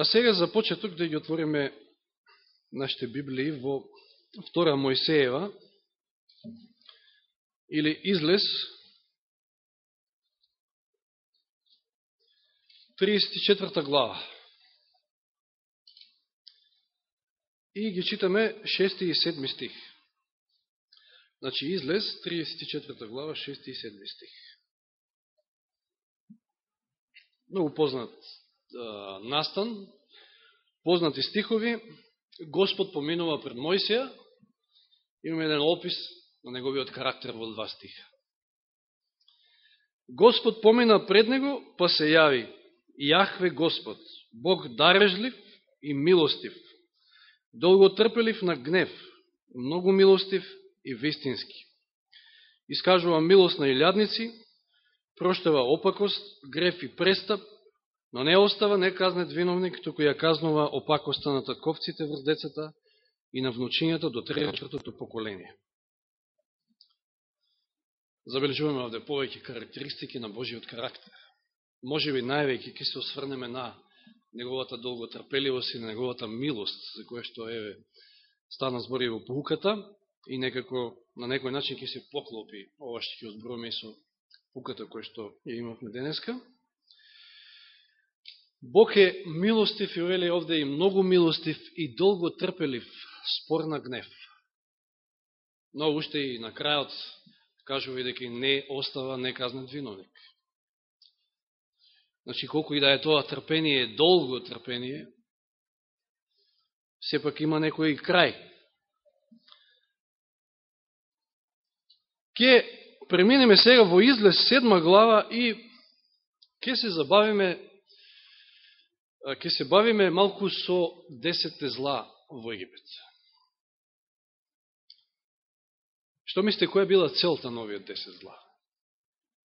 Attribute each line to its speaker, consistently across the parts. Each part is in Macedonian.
Speaker 1: А сега за почеток да ги отвориме нашите Библии во Втора Мојсеева или Излез 34 глава. И ги читаме 6 и 7 стих. Значи Излез 34 глава 6 и 7 стих. Многу познат настан, познати стихови, Господ поминува пред Мојсија, имаме еден опис на неговиот карактер во два стиха. Господ помина пред него, па се јави Јахве Господ, Бог дарежлив и милостив, долго трпелив на гнев, многу милостив и вистински. Искажува милост на илјадници, проштава опакост, греф и престап, но не остава неказнет виновник, туку ја казнува опакоста на татковците врз децата и на внучињата до третото поколение. Забележуваме овде повеќе карактеристики на Божиот карактер. Може би највеќе ќе се осврнеме на неговата долготрпеливост и на неговата милост, за која што е стана збори во пуката и некако на некој начин ќе се поклопи ова што ќе озборуваме со пуката која што ја имавме денеска. Бог е милостив и вели овде и многу милостив и долго трпелив спор на гнев. Но уште и на крајот кажува и дека не остава неказнат виновник. Значи, колку и да е тоа трпение, долго трпение, сепак има некој крај. Ке преминеме сега во излез седма глава и ке се забавиме ќе се бавиме малку со десетте зла во Египет. Што мислите, која била целта на овие десет зла?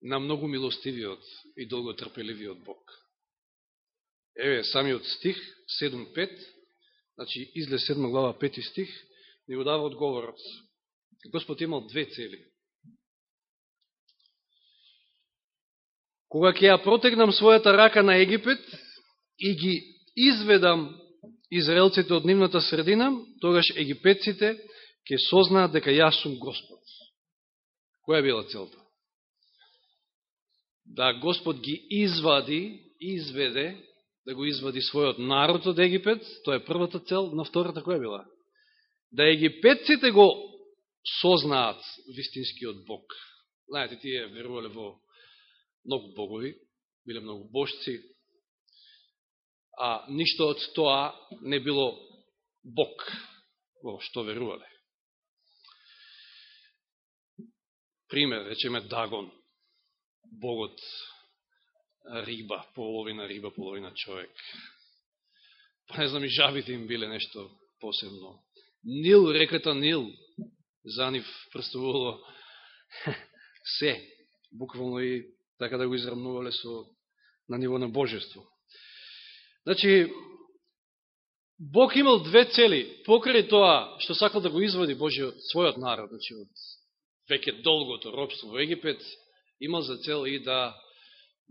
Speaker 1: На многу милостивиот и долготрпеливиот Бог. Еве, самиот стих, 7.5, значи излез 7 глава 5 стих, ни го дава одговорот. Господ имал две цели. Кога ќе ја протегнам својата рака на Египет, и ги изведам израелците од нивната средина, тогаш египетците ќе сознаат дека јас сум Господ. Која била целта? Да Господ ги извади, изведе, да го извади својот народ од Египет, тоа е првата цел, на втората која била? Да египетците го сознаат вистинскиот Бог. Знаете, тие верувале во многу богови, биле многу божци, а ништо од тоа не било Бог во што верувале. Пример, речеме Дагон, Богот риба, половина риба, половина човек. Па не знам и жабите им биле нешто посебно. Нил, реката Нил, за нив прстувало се, буквално и така да го израмнувале со на ниво на божество. Значи, Бог имал две цели, покрај тоа што сакал да го изводи Божиот својот народ, значи од веќе долгото робство во Египет, имал за цел и да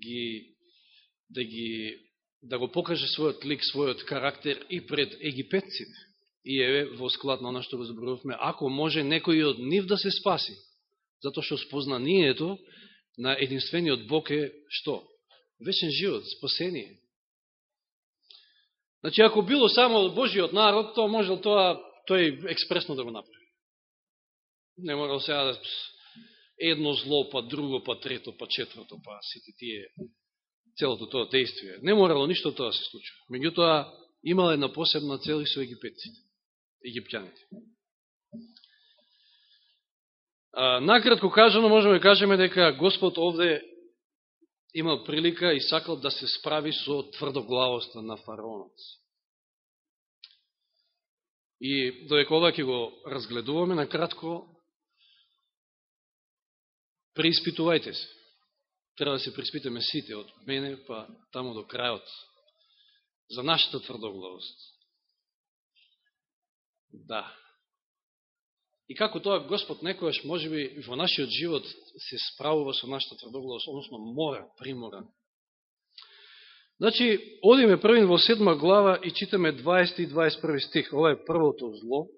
Speaker 1: ги да ги да го покаже својот лик, својот карактер и пред египетците. И еве во склад на она што го зборувавме, ако може некој од нив да се спаси, затоа што спознанието на единствениот Бог е што? Вечен живот, спасение. Значи, ако било само Божиот народ, то можел тоа тој експресно да го направи. Не морал сега да едно зло, па друго, па трето, па четврто, па сите тие, целото тоа действие. Не морало ништо тоа да се случува. Меѓутоа, имала една посебна цел и со египетците, египтјаните. А, накратко кажано, можеме да кажеме дека Господ овде имал прилика и сакал да се справи со тврдоглавоста на фараонот. И додека ова ќе го разгледуваме, на кратко, преиспитувајте се. Треба да се преиспитаме сите, од мене па таму до крајот, за нашата тврдоглавост. Да. И како тоа Господ некојаш можеби во нашиот живот се справува со нашата тврдоглавост, односно мора, примора. Значи, одиме првин во седма глава и читаме 20 и 21 стих. Ова е првото зло,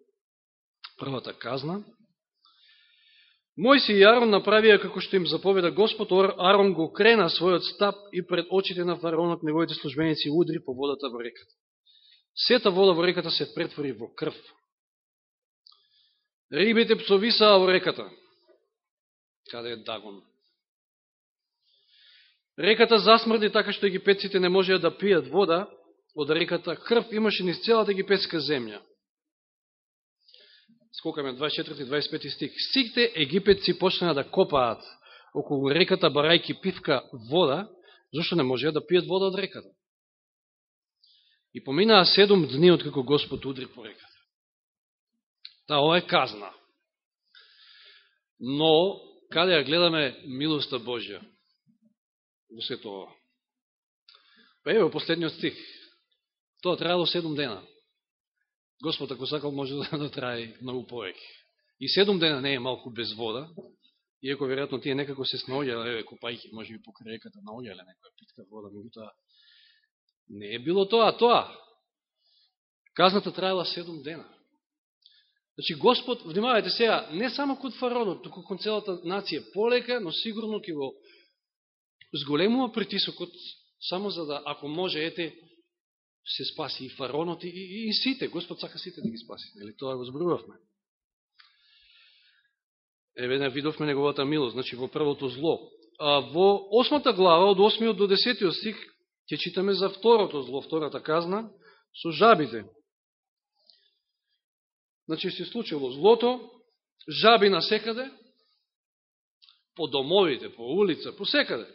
Speaker 1: првата казна. Мојси и Арон направија како што им заповеда Господ, Арон го крена својот стап и пред очите на фараонот неговите службеници удри по водата во реката. Сета вода во реката се претвори во крв. Рибите псовисаа во реката. Каде е Дагон? Реката засмрди така што египетците не можеа да пијат вода од реката. Крв имаше низ целата египетска земја скокаме 24-25 стих. Сите египетци почнаа да копаат околу реката, барајки пивка вода, зашто не можеа да пијат вода од реката. И поминаа седум дни од како Господ удри по реката. Та, ова е казна. Но, каде ја гледаме милоста Божја во сето ова? Па ево последниот стих. Тоа трајало седум дена. Господ, ако сакал, може да, да трае многу повеќе. И седум дена не е малку без вода, иако веројатно тие некако се снаоѓа, еве, копајки, може би покрај реката наоѓале некоја питка вода, меѓутоа не е било тоа, тоа. Казната траела седум дена. Значи, Господ, внимавајте сега, не само код фаронот, туку кон целата нација, полека, но сигурно ќе го зголемува притисокот, само за да, ако може, ете, се спаси и фаронот и, и, и сите. Господ сака сите да ги спаси. Нели тоа го зборувавме. Еве не видовме неговата милост, значи во првото зло. А во осмата глава, од 8 до 10 стих, ќе читаме за второто зло, втората казна, со жабите. Значи се случило злото, жаби на секаде, по домовите, по улица, по секаде.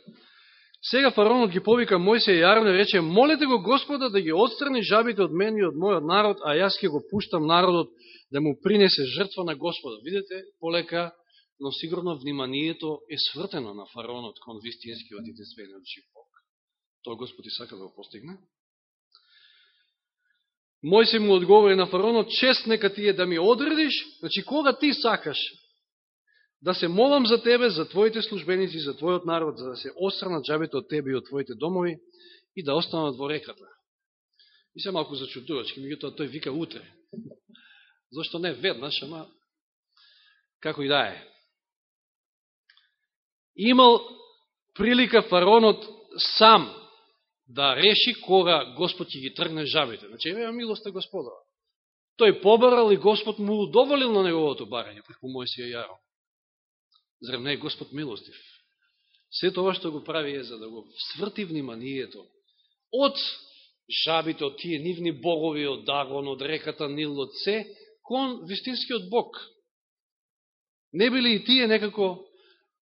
Speaker 1: Сега фараонот ги повика Мојсе и Арон и рече, молете го Господа да ги отстрани жабите од мене и од мојот народ, а јас ќе го пуштам народот да му принесе жртва на Господа. Видете, полека, но сигурно вниманието е свртено на фараонот кон вистинскиот и единствениот жив Бог. Тоа Господ и сака да го постигне. Мојсе му одговори на фараонот, чест нека ти е да ми одредиш, значи кога ти сакаш да се молам за тебе, за твоите службеници, за твојот народ, за да се остранат джабите од тебе и од твоите домови и да останат во реката. И се малку зачудувачки, меѓутоа тој вика утре. Зошто не веднаш, ама како и да е. Имал прилика фаронот сам да реши кога Господ ќе ги тргне жабите. Значи, еве милоста Господова. Тој побарал и Господ му удоволил на неговото барање преку Мојсија и Јарон. Зарем не е Господ милостив? Се тоа што го прави е за да го сврти вниманието од жабите, од тие нивни богови, од Дагон, од реката Нил, од се, кон вистинскиот Бог. Не били и тие некако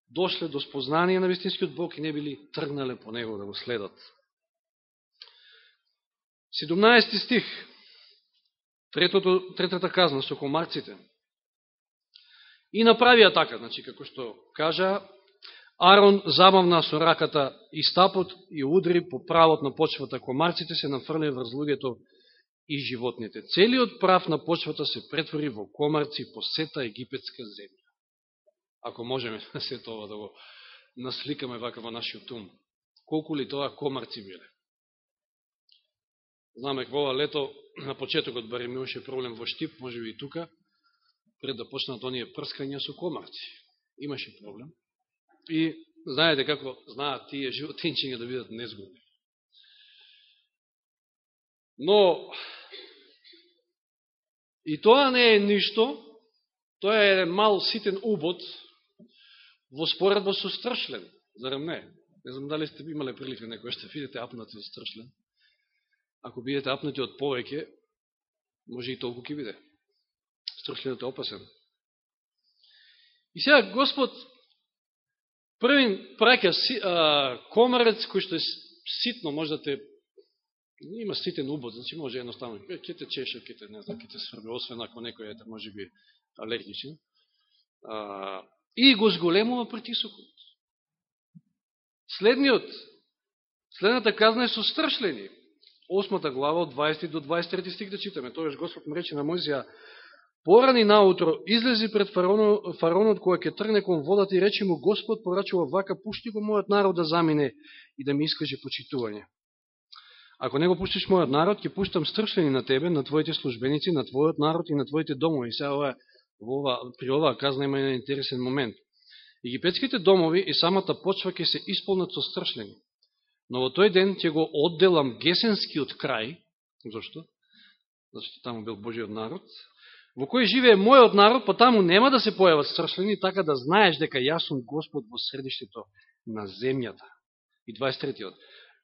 Speaker 1: дошле до спознание на вистинскиот Бог и не били тргнале по него да го следат. 17 стих, третото, третата казна со комарците. И направија така, значи, како што кажа, Арон забавна со раката и стапот и удри по правот на почвата, комарците се нафрле врз луѓето и животните. Целиот прав на почвата се претвори во комарци по сета египетска земја. Ако можеме се тоа да го насликаме вака во нашиот ум. Колку ли тоа комарци биле? Знаме, во ова лето, на почетокот барем имаше проблем во Штип, може би и тука, пред да почнат оние прскања со комарци. Имаше проблем. И знаете како знаат тие животинчиња да бидат незгодни. Но и тоа не е ништо, тоа е мал ситен убод во споредба со стршлен, зарем не? Не знам дали сте имале прилика некој што видите апнати од стршлен. Ако бидете апнати од повеќе, може и толку ќе биде стршленот е опасен. И сега Господ првин праќа комарец кој што е ситно, може да те има ситен убод, значи може едноставно ќе те чеше, ќе те не знам, ќе те сврби, освен ако некој ете може би алергичен. А, и го зголемува притисокот. Следниот, следната казна е со стршлени. Осмата глава од 20 до 23 стих да читаме. Тојаш Господ му рече на Мојзија, Порани наутро излези пред фаронот, фаронот која ќе тргне кон водата и рече му Господ порачува вака, пушти го мојот народ да замине и да ми искаже почитување. Ако не го пуштиш мојот народ, ќе пуштам стршлени на тебе, на твоите службеници, на твојот народ и на твоите домови. Сега ова, ова, при оваа казна има еден интересен момент. Египетските домови и самата почва ќе се исполнат со стршлени. Но во тој ден ќе го одделам гесенскиот крај, зашто? Зашто таму бил Божиот народ, во кој живее мојот народ, па таму нема да се појават сршлени, така да знаеш дека јас сум Господ во средиштето на земјата. И 23-тиот.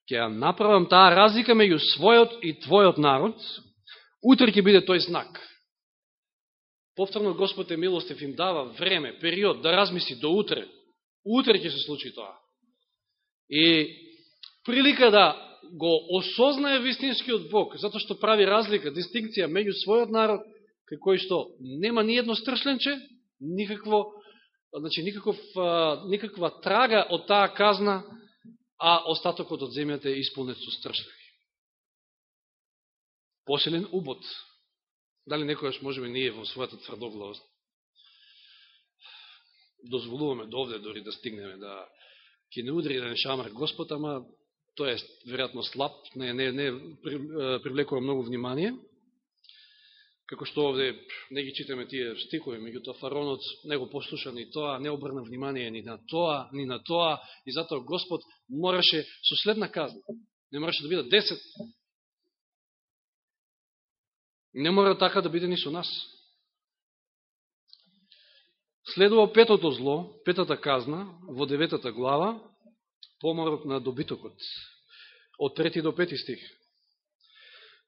Speaker 1: Ке ја направам таа разлика меѓу својот и твојот народ, утре ќе биде тој знак. Повторно Господ е милостив им дава време, период да размисли до утре. Утре ќе се случи тоа. И прилика да го осознае вистинскиот Бог, затоа што прави разлика, дистинкција меѓу својот народ, кај кој што нема ни едно стршленче, никакво, значи, никаков, никаква трага од таа казна, а остатокот од земјата е исполнет со стршлени. Поселен убот, Дали некојаш можеме ние во својата тврдоглавост дозволуваме довде дори да стигнеме да ќе не удри да не шамар Господ, ама тоа е веројатно слаб, не, не, не привлекува многу внимание. Како што овде не ги читаме тие стихови, меѓутоа фаронот не го послуша ни тоа, не обрна внимание ни на тоа, ни на тоа, и затоа Господ мораше со следна казна. Не мораше да биде 10, Не мора така да биде ни со нас. Следува петото зло, петата казна, во деветата глава, поморот на добитокот, од трети до пети стих.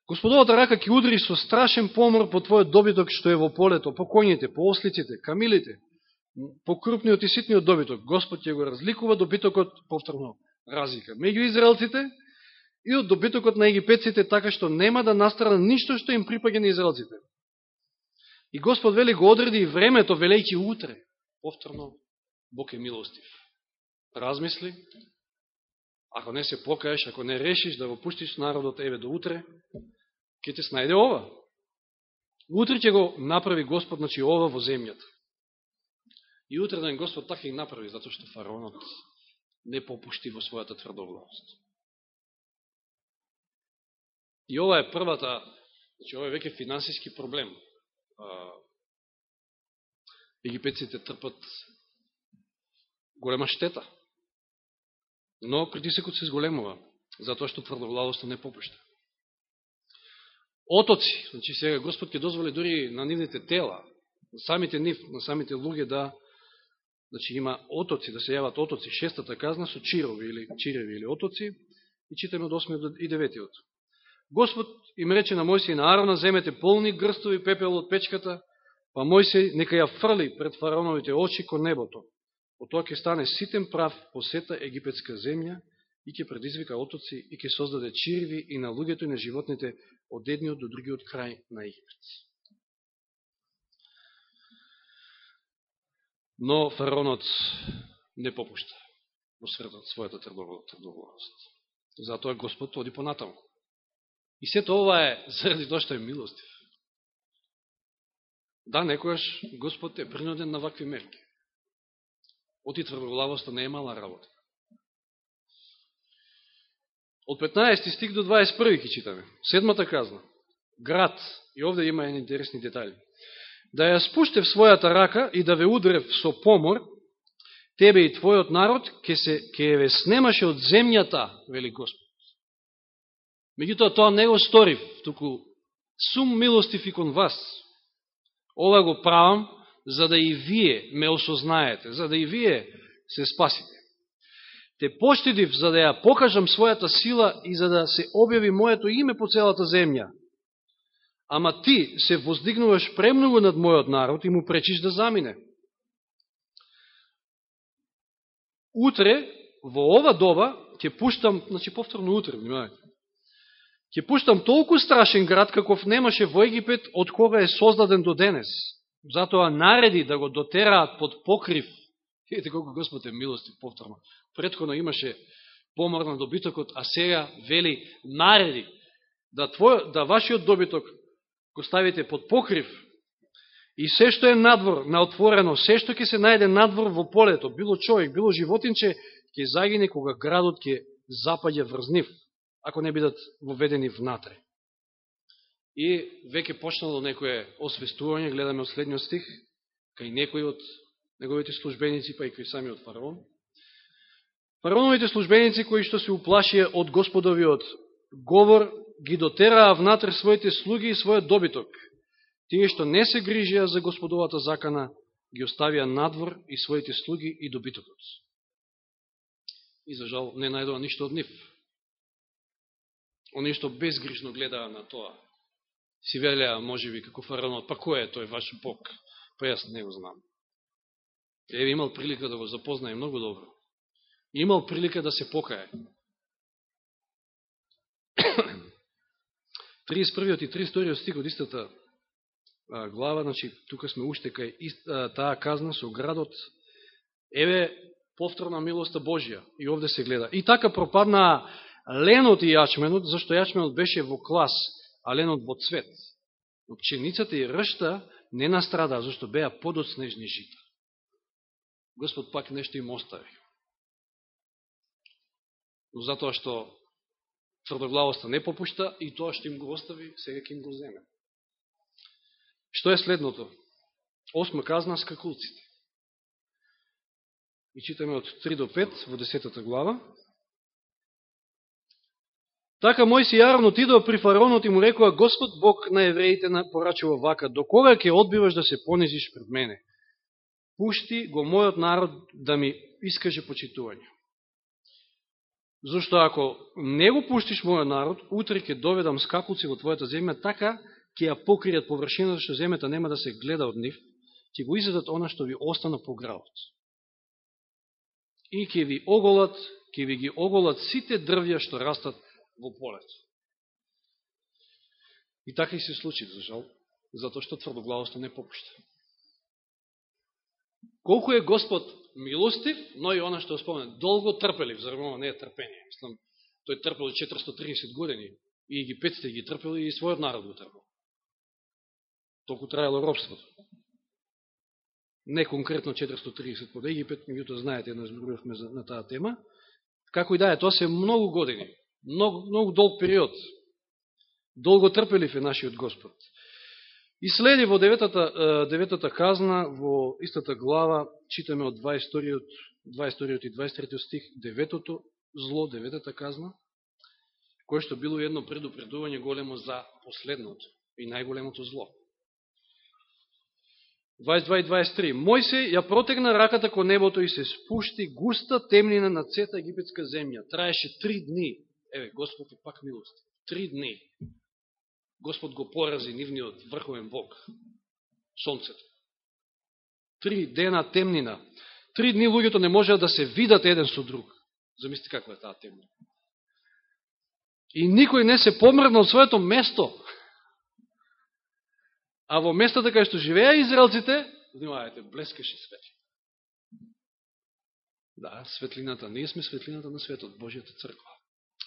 Speaker 1: Господовата рака ќе удри со страшен помор по твојот добиток што е во полето, по коњите, по ослиците, камилите, по крупниот и ситниот добиток. Господ ќе го разликува добитокот, повторно, разлика. Меѓу израелците, и од добитокот на египетците, така што нема да настрана ништо што им припаѓа на израелците. И Господ вели го одреди и времето, велејќи утре. Повторно, Бог е милостив. Размисли, ако не се покаеш, ако не решиш да го пуштиш народот еве до утре, ќе те снајде ова. Утре ќе го направи Господ, значи ова во земјата. И утре ден Господ така и направи, затоа што фараонот не попушти во својата тврдоглавост. И ова е првата, значи ова е веќе финансиски проблем. Египетците трпат голема штета. Но критисекот се зголемува, затоа што тврдоглавоста не попушта. Отоци, значи сега Господ ќе дозволи дури на нивните тела, на самите нив, на самите луѓе да значи има отоци, да се јават отоци, шестата казна со чирови или чиреви или отоци, и читаме од 8 и 9 Господ им рече на Мојсија и на Арона, земете полни грстови пепел од печката, па Мојсија нека ја фрли пред фараоновите очи кон небото. По ќе стане ситен прав по сета египетска земја и ќе предизвика отоци и ќе создаде чирви и на луѓето и на животните од едниот до другиот крај на Египет. Но фаронот не попушта во средот својата трдоглавост. Затоа Господ оди понатаму. И сето ова е заради тоа што е милостив. Да, некојаш Господ е принуден на вакви мерки. Оти тврдоглавоста не е мала работа. Од 15 стих до 21 ќе читаме. Седмата казна. Град. И овде има едни интересни детали. Да ја спуштев својата рака и да ве удрев со помор, тебе и твојот народ, ке, се, ке ве снемаше од земјата, вели Господ. Меѓутоа, тоа не го сторив, туку сум милостив и кон вас. Ова го правам, за да и вие ме осознаете, за да и вие се спасите. Те поштедив за да ја покажам својата сила и за да се објави моето име по целата земја. Ама ти се воздигнуваш премногу над мојот народ и му пречиш да замине. Утре, во ова доба, ќе пуштам, значи повторно утре, внимавајте, ќе пуштам толку страшен град, каков немаше во Египет, од кога е создаден до денес. Затоа нареди да го дотераат под покрив. Видите колко Господ е милости повторно. Предходно имаше помор на добитокот, а сега вели нареди да, твој, да вашиот добиток го ставите под покрив и се што е надвор, на отворено, се што ќе се најде надвор во полето, било човек, било животинче, ќе загине кога градот ќе запаѓа врз нив ако не бидат воведени внатре. И веќе почнало некое освестување, гледаме од следниот стих, кај некои од неговите службеници, па и кај самиот фараон. Фараоновите службеници кои што се уплашија од господовиот говор, ги дотераа внатре своите слуги и својот добиток. Тие што не се грижија за господовата закана, ги оставија надвор и своите слуги и добитокот. И за жал не најдува ништо од нив. Они што безгрижно гледаа на тоа, си велеа, може би, како фараонот, па кој е тој ваш Бог? Па јас не го знам. Еве имал прилика да го запознае многу добро. Имал прилика да се покае. 31 и 32 стих од истата глава, значи, тука сме уште кај таа казна со градот, еве повторна милоста Божија, и овде се гледа. И така пропадна ленот и јачменот, зашто јачменот беше во клас, а ленот во цвет. Но пченицата и ршта не настрада, зашто беа подоцнежни жита. Господ пак нешто им остави. Но затоа што тврдоглавоста не попушта и тоа што им го остави, сега ќе им го земе. Што е следното? Осма казна скакулците. И читаме од 3 до 5 во 10 глава. Така мој си Јарон отидува при фараонот и му рекоа Господ Бог на евреите порачува вака, до кога ќе одбиваш да се понизиш пред мене? Пушти го мојот народ да ми искаже почитување. Зошто ако не го пуштиш мојот народ, утре ќе доведам скакулци во твојата земја, така ќе ја покријат површината што земјата нема да се гледа од нив, ќе го изедат она што ви остана по гравот. И ќе ви оголат, ќе ви ги оголат сите дрвја што растат во полето. И така и се случи, за жал, затоа што тврдоглавоста не попушта. Колку е Господ милостив, но и она што спомена, долго трпелив, зарем не е трпение. Мислам, тој трпел 430 години и египетите ги трпели и својот народ го трпел толку трајало робството. Не конкретно 430 под Египет, меѓуто знаете, еднаш зборувавме на таа тема. Како и да е, тоа се многу години, многу, многу долг период. Долго трпелив е нашиот Господ. И следи во деветата, деветата казна, во истата глава, читаме од 22 22 и 23 стих, деветото зло, деветата казна, кое што било едно предупредување големо за последното и најголемото зло. 22 и 23. Мојсе ја протегна раката кон небото и се спушти густа темнина на цета египетска земја. Траеше три дни. Еве, Господ е пак милост. Три дни. Господ го порази нивниот врховен Бог. Сонцето. Три дена темнина. Три дни луѓето не можеа да се видат еден со друг. Замисли каква е таа темнина. И никој не се помрдна од своето место. А во местата кај што живеа израелците, внимавајте, блескаше светлина. Да, светлината. Ние сме светлината на светот, Божијата црква.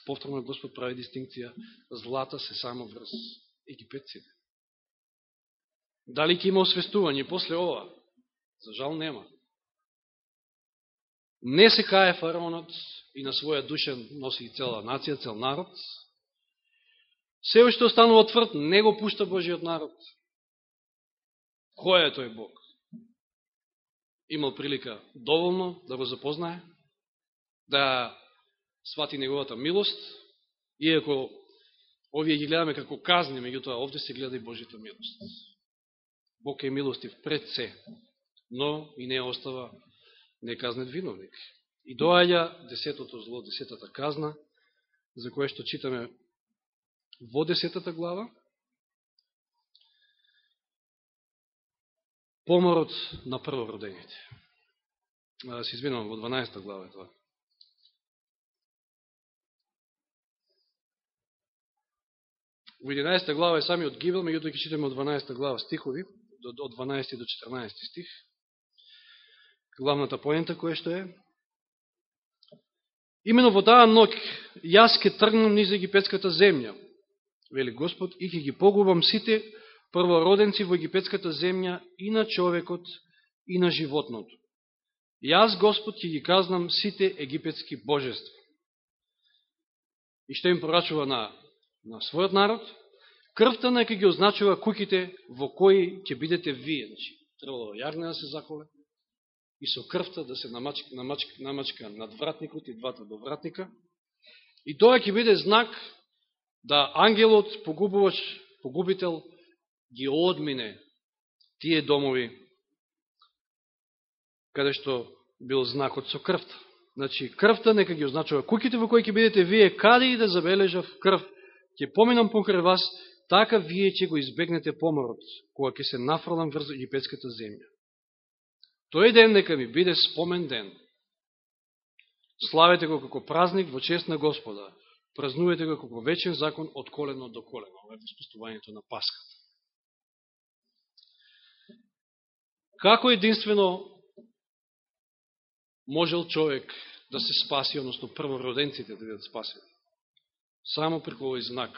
Speaker 1: Повторно Господ прави дистинкција, злата се само врз египетците. Дали ќе има освестување после ова? За жал нема. Не се кае фараонот и на своја душа носи и цела нација, цел народ. Се уште останува тврд, не го пушта Божиот народ. Кој е тој Бог? Имал прилика доволно да го запознае, да свати неговата милост, иако овие ги гледаме како казни, меѓутоа овде се гледа и Божјата милост. Бог е милостив пред се, но и не остава неказнет виновник. И доаѓа десетото зло, десетата казна, за кое што читаме во десетата глава, поморот на првородените. Се извинувам, во 12 глава е тоа. Во 11 глава е самиот гибел, меѓутоа ќе читаме од 12 глава стихови, од 12 до 14 стих. Главната поента која што е. Имено во таа ног јас ке тргнам низ египетската земја, вели Господ, и ќе ги погубам сите првороденци во египетската земја и на човекот и на животното. Јас, Господ, ќе ги казнам сите египетски божества. и што им порачува на, на својот народ, крвта нека ги означува куките во кои ќе бидете вие. Значи, требало јагне да се заколе и со крвта да се намачка, намачка, намачка над вратникот и двата до вратника. И тоа ќе биде знак да ангелот, погубувач, погубител, ги одмине тие домови каде што бил знакот со крвта. Значи, крвта нека ги означува куките во кои ќе бидете вие, каде и да забележав крв, ќе поминам покрај вас, така вие ќе го избегнете поморот, кога ќе се нафрлам врз египетската земја. Тој ден нека ми биде спомен ден. Славете го како празник во чест на Господа. Празнувате го како вечен закон од колено до колено. Ова е воспоставањето на Паската. Како единствено можел човек да се спаси, односно првороденците да бидат спасени. Само преку овој знак,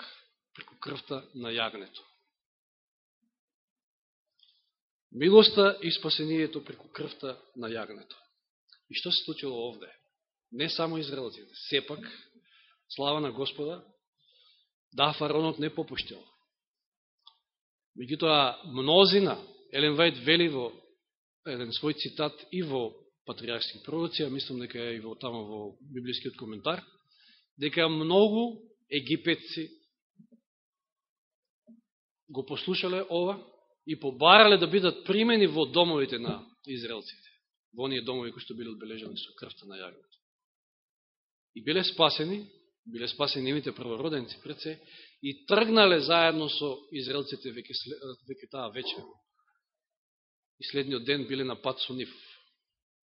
Speaker 1: преку крвта на јагнето. Милоста и спасението преку крвта на јагнето. И што се случило овде? Не само израелците, сепак, слава на Господа, да, фаронот не попуштил. Меѓутоа, мнозина, Елен Вајд вели во еден свој цитат и во патриарски пророци, а мислам дека е и во тамо во библијскиот коментар, дека многу египетци го послушале ова и побарале да бидат примени во домовите на израелците, во оние домови кои што биле одбележени со крвта на јагнето. И биле спасени, биле спасени нивите првороденци пред се, и тргнале заедно со израелците веќе, веќе таа вечер. И следниот ден биле на пат со нив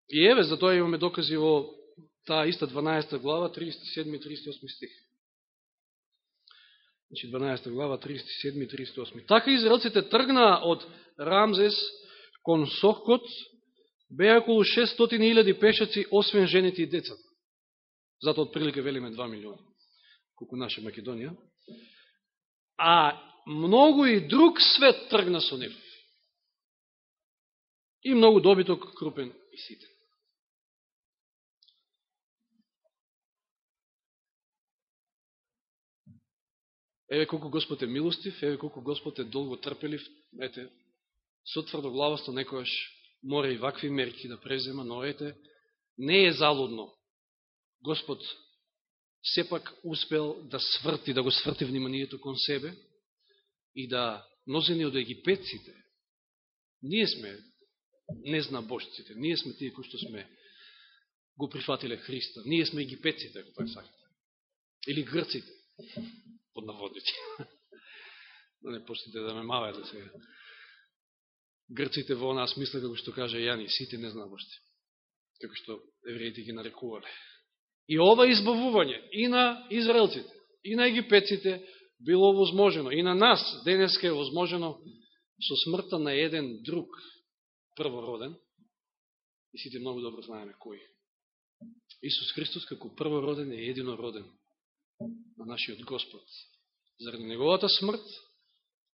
Speaker 1: И еве, за тоа имаме докази во таа иста 12 глава, 37 и 38 стих. Значи 12 глава, 37 и 38. Така израелците тргнаа од Рамзес кон Сохкот, беа околу 600.000 пешаци, освен жените и децата. Зато од прилика велиме 2 милиона, колку наша Македонија. А многу и друг свет тргна со нив. И многу добиток, крупен и ситен. Еве колку Господ е милостив, еве колку Господ е долго трпелив, ете, со тврдоглавост некојаш мора и вакви мерки да презема, но ете, не е залудно. Господ сепак успел да сврти, да го сврти вниманието кон себе и да нозени од египетците. Ние сме незнабожците, ние сме тие кои што сме го прифатиле Христа, ние сме египетците, ако така сакате. Или грците под наводите. да не почнете да ме мавајте сега. Грците во нас мисля како што каже Јани, сите не знабошти. Како што евреите ги нарекувале. И ова избавување и на израелците, и на египетците било возможено. И на нас денеска е возможено со смртта на еден друг првороден. И сите многу добро знаеме кој. Исус Христос како првороден е единороден на нашиот Господ. Заради Неговата смрт,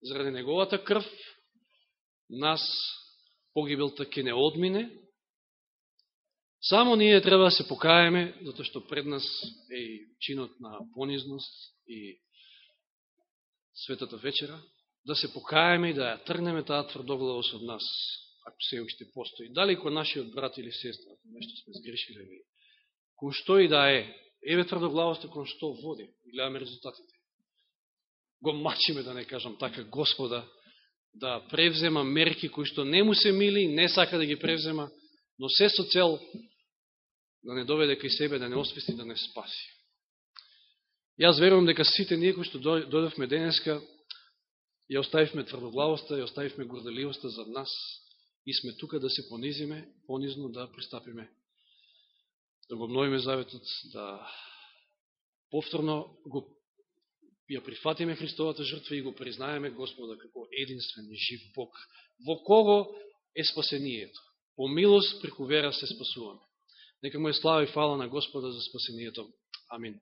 Speaker 1: заради Неговата крв, нас погибелта ке не одмине. Само ние треба да се покаеме, затоа што пред нас е и чинот на понизност и светата вечера, да се покаеме и да ја тргнеме таа тврдоглавост од нас, ако се уште постои. Дали кој нашиот брат или сестра, нешто сме сгрешили, кој што и да е, Еве тврдоглавоста кон што води. Гледаме резултатите. Го мачиме, да не кажам така, Господа, да превзема мерки кои што не му се мили, не сака да ги превзема, но се со цел да не доведе кај себе, да не освести, да не спаси. Јас верувам дека сите ние кои што додевме денеска, ја оставивме тврдоглавоста, ја оставивме горделивоста за нас и сме тука да се понизиме, понизно да пристапиме да го обновиме заветот, да повторно го ја прифатиме Христовата жртва и го признаеме Господа како единствен жив Бог, во кого е спасението. По милост преку вера се спасуваме. Нека му е слава и фала на Господа за спасението. Амин.